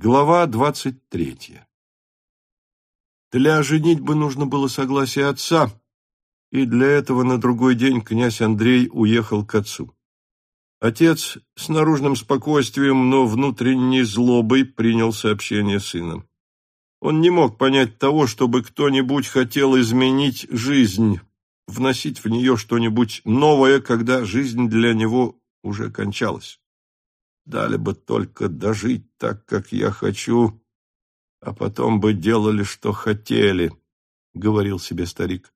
Глава двадцать третья. Для женитьбы нужно было согласие отца, и для этого на другой день князь Андрей уехал к отцу. Отец с наружным спокойствием, но внутренней злобой принял сообщение сына. Он не мог понять того, чтобы кто-нибудь хотел изменить жизнь, вносить в нее что-нибудь новое, когда жизнь для него уже кончалась. Дали бы только дожить так, как я хочу, а потом бы делали, что хотели, — говорил себе старик.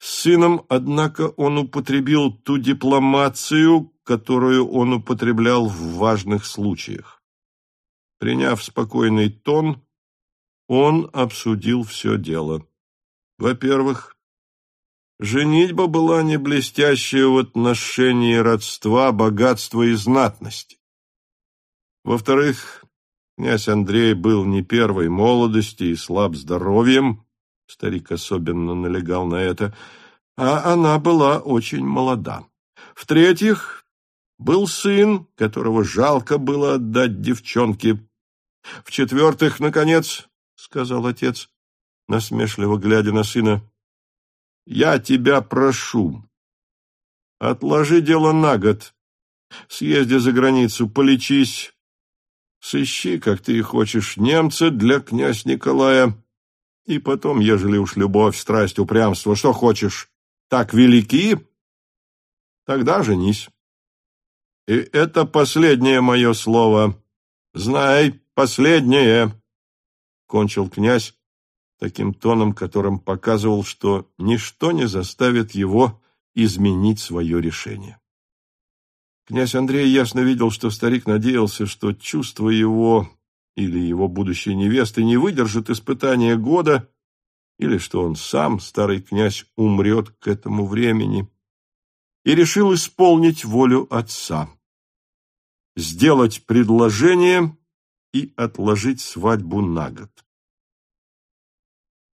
С сыном, однако, он употребил ту дипломацию, которую он употреблял в важных случаях. Приняв спокойный тон, он обсудил все дело. Во-первых, женитьба была не блестящая в отношении родства, богатства и знатности. Во-вторых, князь Андрей был не первой молодости и слаб здоровьем, старик особенно налегал на это, а она была очень молода. В-третьих, был сын, которого жалко было отдать девчонке. В-четвертых, наконец, — сказал отец, насмешливо глядя на сына, — я тебя прошу, отложи дело на год, съезди за границу, полечись, Сыщи, как ты и хочешь, немца для князь Николая. И потом, ежели уж любовь, страсть, упрямство, что хочешь, так велики, тогда женись. И это последнее мое слово. Знай, последнее, — кончил князь таким тоном, которым показывал, что ничто не заставит его изменить свое решение. Князь Андрей ясно видел, что старик надеялся, что чувства его или его будущей невесты не выдержат испытания года, или что он сам, старый князь, умрет к этому времени, и решил исполнить волю отца, сделать предложение и отложить свадьбу на год.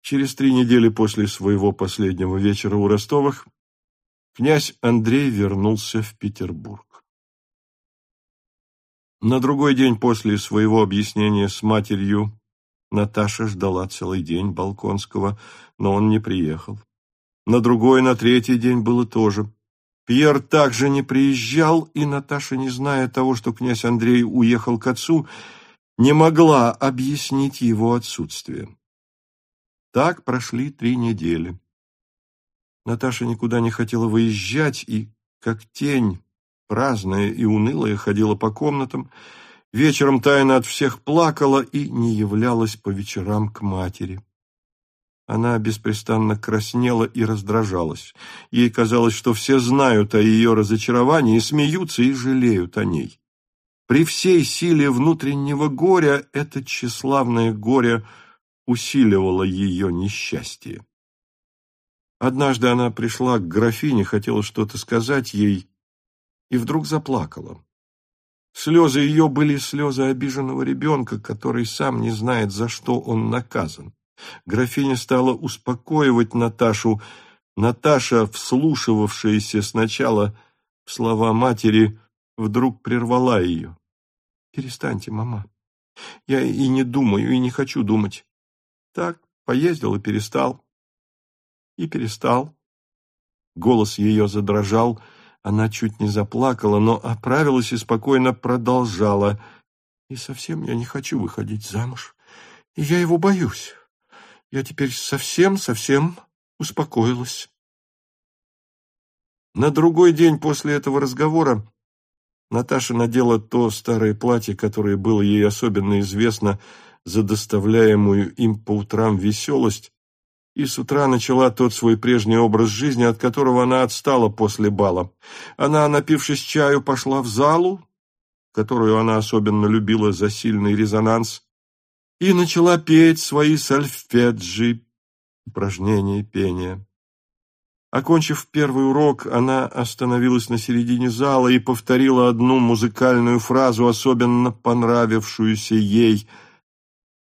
Через три недели после своего последнего вечера у Ростовых князь Андрей вернулся в Петербург. На другой день после своего объяснения с матерью Наташа ждала целый день Балконского, но он не приехал. На другой, на третий день было тоже. Пьер также не приезжал, и Наташа, не зная того, что князь Андрей уехал к отцу, не могла объяснить его отсутствие. Так прошли три недели. Наташа никуда не хотела выезжать, и, как тень, праздная и унылая, ходила по комнатам, вечером тайно от всех плакала и не являлась по вечерам к матери. Она беспрестанно краснела и раздражалась. Ей казалось, что все знают о ее разочаровании, смеются и жалеют о ней. При всей силе внутреннего горя это тщеславное горе усиливало ее несчастье. Однажды она пришла к графине, хотела что-то сказать ей, и вдруг заплакала. Слезы ее были слезы обиженного ребенка, который сам не знает, за что он наказан. Графиня стала успокоивать Наташу. Наташа, вслушивавшаяся сначала в слова матери, вдруг прервала ее. «Перестаньте, мама. Я и не думаю, и не хочу думать. Так, поездил и перестал. И перестал». Голос ее задрожал, — она чуть не заплакала, но оправилась и спокойно продолжала. «И совсем я не хочу выходить замуж. И я его боюсь. Я теперь совсем-совсем успокоилась». На другой день после этого разговора Наташа надела то старое платье, которое было ей особенно известно за доставляемую им по утрам веселость, и с утра начала тот свой прежний образ жизни, от которого она отстала после бала. Она, напившись чаю, пошла в залу, которую она особенно любила за сильный резонанс, и начала петь свои сальфеджи, упражнения пения. Окончив первый урок, она остановилась на середине зала и повторила одну музыкальную фразу, особенно понравившуюся ей.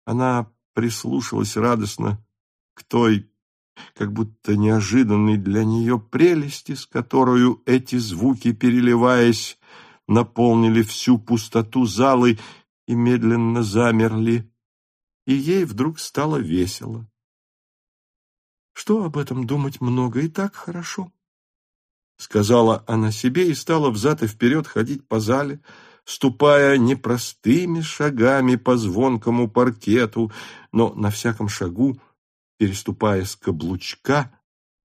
Она прислушалась радостно к той, как будто неожиданной для нее прелести, с которой эти звуки, переливаясь, наполнили всю пустоту залы и медленно замерли, и ей вдруг стало весело. Что об этом думать много, и так хорошо. Сказала она себе и стала взад и вперед ходить по зале, ступая непростыми шагами по звонкому паркету, но на всяком шагу, переступая с каблучка,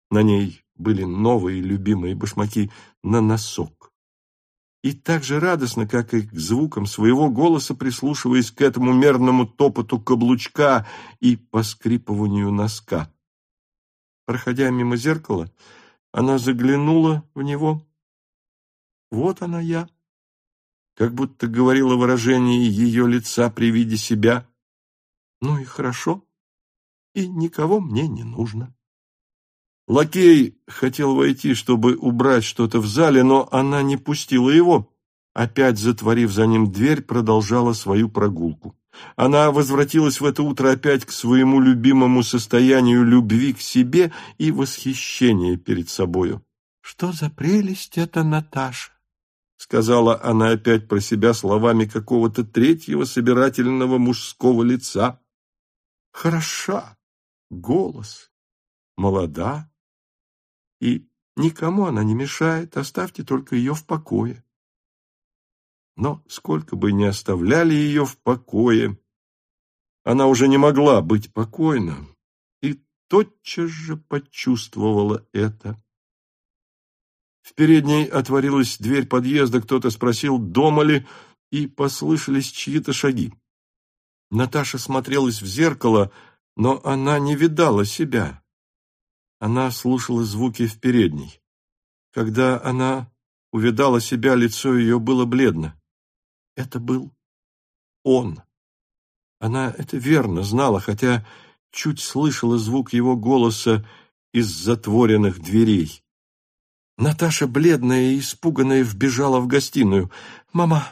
на ней были новые любимые башмаки, на носок. И так же радостно, как и к звукам своего голоса, прислушиваясь к этому мерному топоту каблучка и поскрипыванию носка. Проходя мимо зеркала, она заглянула в него. Вот она я. Как будто говорило выражение ее лица при виде себя. Ну и хорошо. И никого мне не нужно. Лакей хотел войти, чтобы убрать что-то в зале, но она не пустила его. Опять затворив за ним дверь, продолжала свою прогулку. Она возвратилась в это утро опять к своему любимому состоянию любви к себе и восхищения перед собою. «Что за прелесть это Наташа!» — сказала она опять про себя словами какого-то третьего собирательного мужского лица. «Хороша! Голос! Молода! И никому она не мешает, оставьте только ее в покое!» Но сколько бы ни оставляли ее в покое, она уже не могла быть покойна и тотчас же почувствовала это. В передней отворилась дверь подъезда, кто-то спросил, дома ли, и послышались чьи-то шаги. Наташа смотрелась в зеркало, но она не видала себя. Она слушала звуки в передней. Когда она увидала себя, лицо ее было бледно. Это был он. Она это верно знала, хотя чуть слышала звук его голоса из затворенных дверей. Наташа, бледная и испуганная, вбежала в гостиную. «Мама,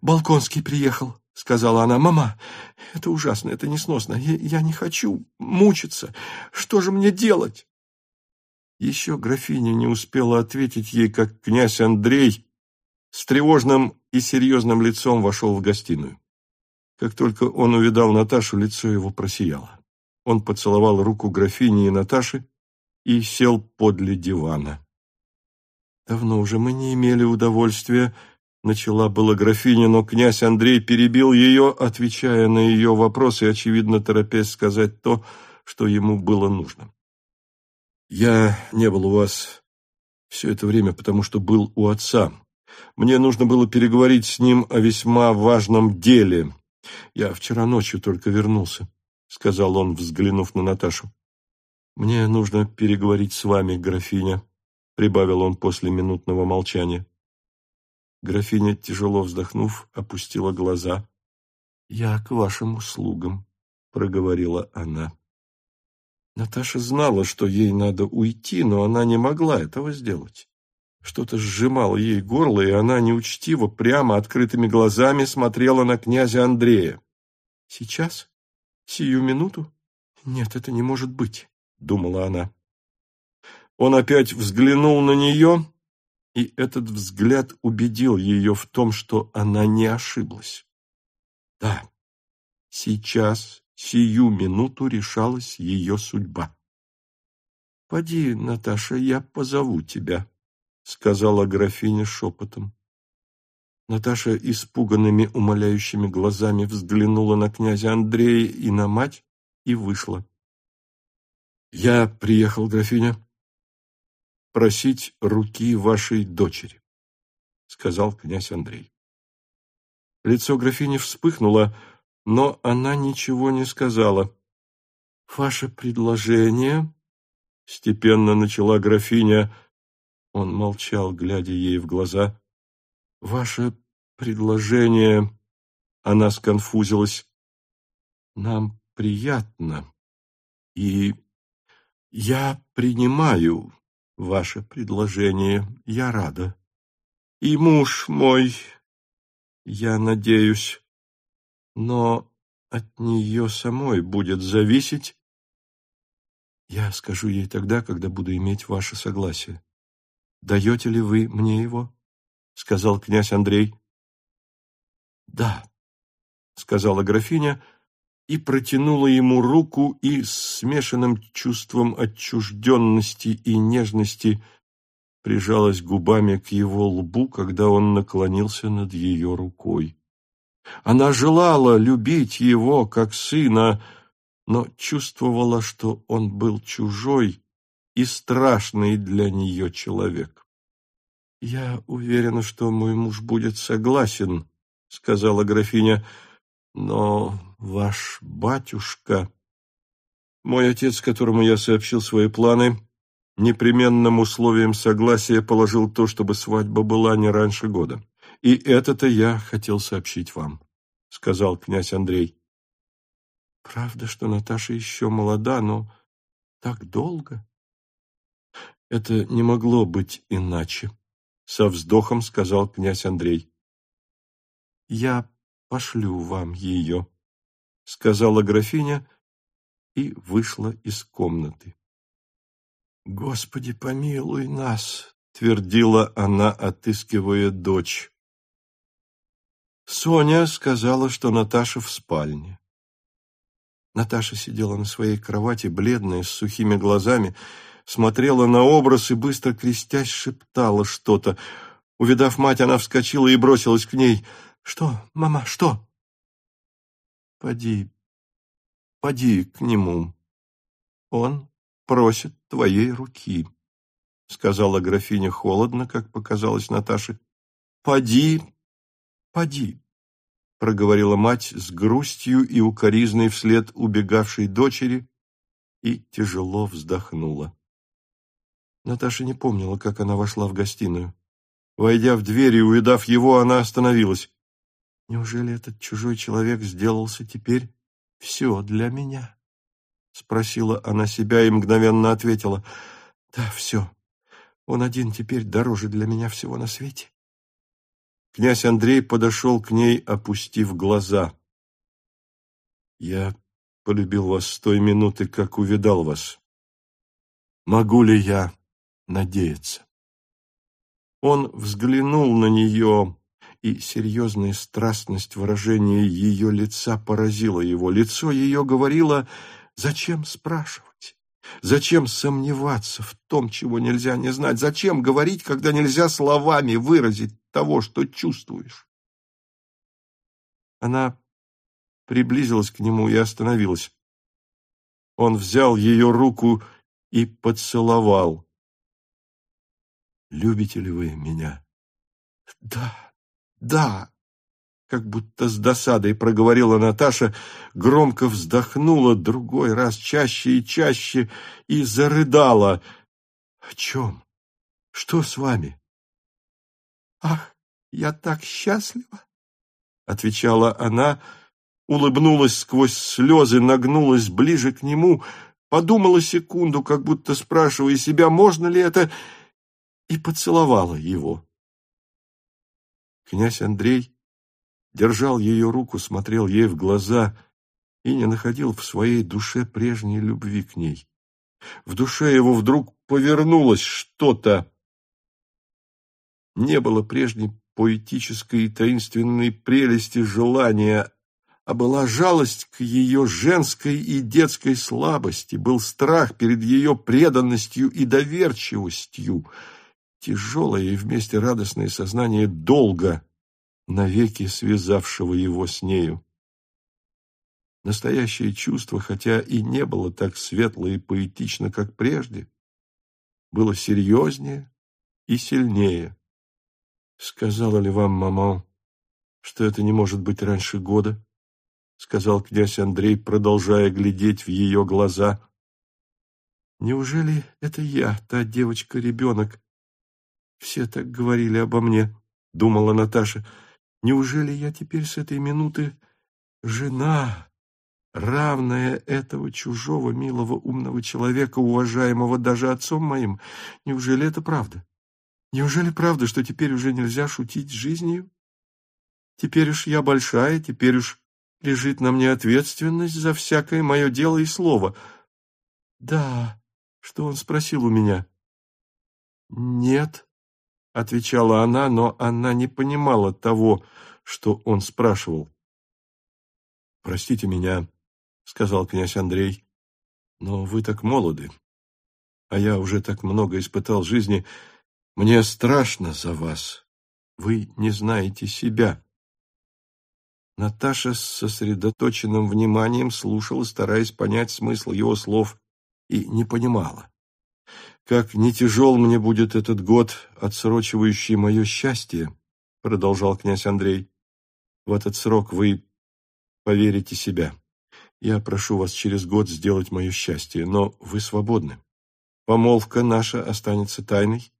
Балконский приехал», — сказала она. «Мама, это ужасно, это несносно. Я, я не хочу мучиться. Что же мне делать?» Еще графиня не успела ответить ей, как князь Андрей с тревожным и серьезным лицом вошел в гостиную. Как только он увидал Наташу, лицо его просияло. Он поцеловал руку графини и Наташи и сел подле дивана. «Давно уже мы не имели удовольствия», — начала была графиня, но князь Андрей перебил ее, отвечая на ее вопросы, очевидно, торопясь сказать то, что ему было нужно. «Я не был у вас все это время, потому что был у отца», мне нужно было переговорить с ним о весьма важном деле. Я вчера ночью только вернулся, — сказал он, взглянув на Наташу. Мне нужно переговорить с вами, графиня, — прибавил он после минутного молчания. Графиня, тяжело вздохнув, опустила глаза. — Я к вашим услугам, — проговорила она. Наташа знала, что ей надо уйти, но она не могла этого сделать. Что-то сжимало ей горло, и она неучтиво, прямо открытыми глазами смотрела на князя Андрея. «Сейчас? Сию минуту? Нет, это не может быть», — думала она. Он опять взглянул на нее, и этот взгляд убедил ее в том, что она не ошиблась. Да, сейчас, сию минуту решалась ее судьба. «Поди, Наташа, я позову тебя», — сказала графиня шепотом. Наташа испуганными, умоляющими глазами взглянула на князя Андрея и на мать и вышла. «Я приехал, графиня, просить руки вашей дочери», — сказал князь Андрей. Лицо графини вспыхнуло, но она ничего не сказала. «Ваше предложение», — степенно начала графиня, — он молчал, глядя ей в глаза. «Ваше предложение...» Она сконфузилась. «Нам приятно, и я принимаю ваше предложение, я рада. И муж мой, я надеюсь, но от нее самой будет зависеть. Я скажу ей тогда, когда буду иметь ваше согласие. Даете ли вы мне его? — сказал князь Андрей. — Да, сказала графиня и протянула ему руку и с смешанным чувством отчужденности и нежности прижалась губами к его лбу, когда он наклонился над ее рукой. Она желала любить его, как сына, но чувствовала, что он был чужой и страшный для нее человек. «Я уверена, что мой муж будет согласен», — сказала графиня, — «но ваш батюшка...» Мой отец, которому я сообщил свои планы, непременным условием согласия положил то, чтобы свадьба была не раньше года. И это-то я хотел сообщить вам, — сказал князь Андрей. Правда, что Наташа еще молода, но так долго? Это не могло быть иначе, — со вздохом сказал князь Андрей. Я пошлю вам ее, — сказала графиня и вышла из комнаты. «Господи, помилуй нас!» — твердила она, отыскивая дочь. Соня сказала, что Наташа в спальне. Наташа сидела на своей кровати, бледная, с сухими глазами, смотрела на образ и, быстро крестясь, шептала что-то. Увидав мать, она вскочила и бросилась к ней. «Что, мама, что?» «Поди, поди к нему. Он просит твоей руки», — сказала графиня холодно, как показалось Наташе. «Поди, поди», — проговорила мать с грустью и укоризной вслед убегавшей дочери и тяжело вздохнула. Наташа не помнила, как она вошла в гостиную. Войдя в дверь и увидав его, она остановилась. «Неужели этот чужой человек сделался теперь все для меня?» — спросила она себя и мгновенно ответила. «Да, все. Он один теперь дороже для меня всего на свете». Князь Андрей подошел к ней, опустив глаза. «Я полюбил вас с той минуты, как увидал вас. Могу ли я надеяться?» Он взглянул на нее, и серьезная страстность выражения ее лица поразила его. Лицо ее говорило Зачем спрашивать? Зачем сомневаться в том, чего нельзя не знать? Зачем говорить, когда нельзя словами выразить того, что чувствуешь? Она приблизилась к нему и остановилась. Он взял ее руку и поцеловал. «Любите ли вы меня?» «Да, да», как будто с досадой проговорила Наташа, громко вздохнула другой раз чаще и чаще и зарыдала. — О чем? Что с вами? — Ах, я так счастлива! — отвечала она, улыбнулась сквозь слезы, нагнулась ближе к нему, подумала секунду, как будто спрашивая себя, можно ли это, и поцеловала его. Князь Андрей держал ее руку, смотрел ей в глаза и не находил в своей душе прежней любви к ней. В душе его вдруг повернулось что-то. Не было прежней поэтической и таинственной прелести желания, а была жалость к ее женской и детской слабости, был страх перед ее преданностью и доверчивостью, тяжелое и вместе радостное сознание долга, навеки связавшего его с нею. Настоящее чувство, хотя и не было так светло и поэтично, как прежде, было серьезнее и сильнее. «Сказала ли вам, мама, что это не может быть раньше года?» — сказал князь Андрей, продолжая глядеть в ее глаза. «Неужели это я, та девочка-ребенок? Все так говорили обо мне», — думала Наташа. Неужели я теперь с этой минуты жена, равная этого чужого, милого, умного человека, уважаемого даже отцом моим? Неужели это правда? Неужели правда, что теперь уже нельзя шутить с жизнью? Теперь уж я большая, теперь уж лежит на мне ответственность за всякое мое дело и слово. Да, что он спросил у меня? Нет, — отвечала она, но она не понимала того, что он спрашивал. простите меня, — сказал князь Андрей, — но вы так молоды, а я уже так много испытал жизни. Мне страшно за вас. Вы не знаете себя. Наташа с сосредоточенным вниманием слушала, стараясь понять смысл его слов, и не понимала. «Как не тяжел мне будет этот год, отсрочивающий мое счастье», — продолжал князь Андрей. «В этот срок вы поверите себя. Я прошу вас через год сделать мое счастье, но вы свободны. Помолвка наша останется тайной,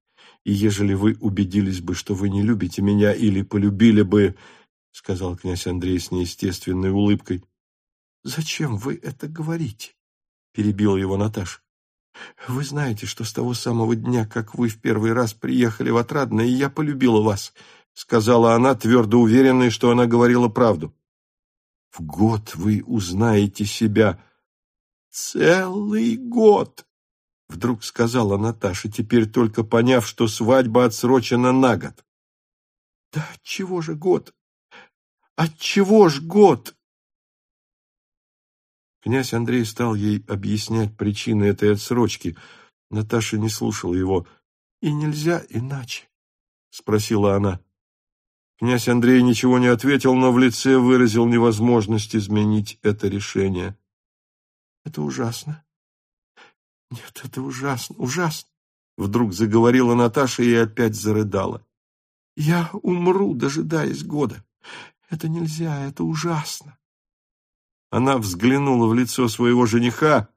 и ежели вы убедились бы, что вы не любите меня или полюбили бы, — сказал князь Андрей с неестественной улыбкой. — Зачем вы это говорите? — перебила его Наташа. — Вы знаете, что с того самого дня, как вы в первый раз приехали в Отрадное, я полюбила вас, — сказала она, твердо уверенная, что она говорила правду. — В год вы узнаете себя. — Целый год! — вдруг сказала Наташа, теперь только поняв, что свадьба отсрочена на год. — Да чего же год? Отчего ж год? Князь Андрей стал ей объяснять причины этой отсрочки. Наташа не слушала его. «И нельзя иначе?» — спросила она. Князь Андрей ничего не ответил, но в лице выразил невозможность изменить это решение. «Это ужасно. Нет, это ужасно, ужасно!» Вдруг заговорила Наташа и опять зарыдала. «Я умру, дожидаясь года. Это нельзя, это ужасно. Она взглянула в лицо своего жениха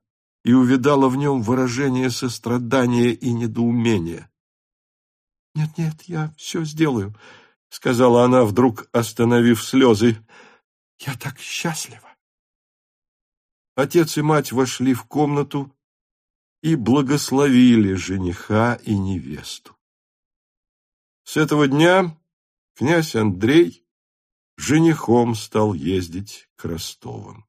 и увидала в нем выражение сострадания и недоумения. «Нет-нет, я все сделаю», — сказала она, вдруг остановив слезы. «Я так счастлива». Отец и мать вошли в комнату и благословили жениха и невесту. С этого дня князь Андрей женихом стал ездить к Ростовым.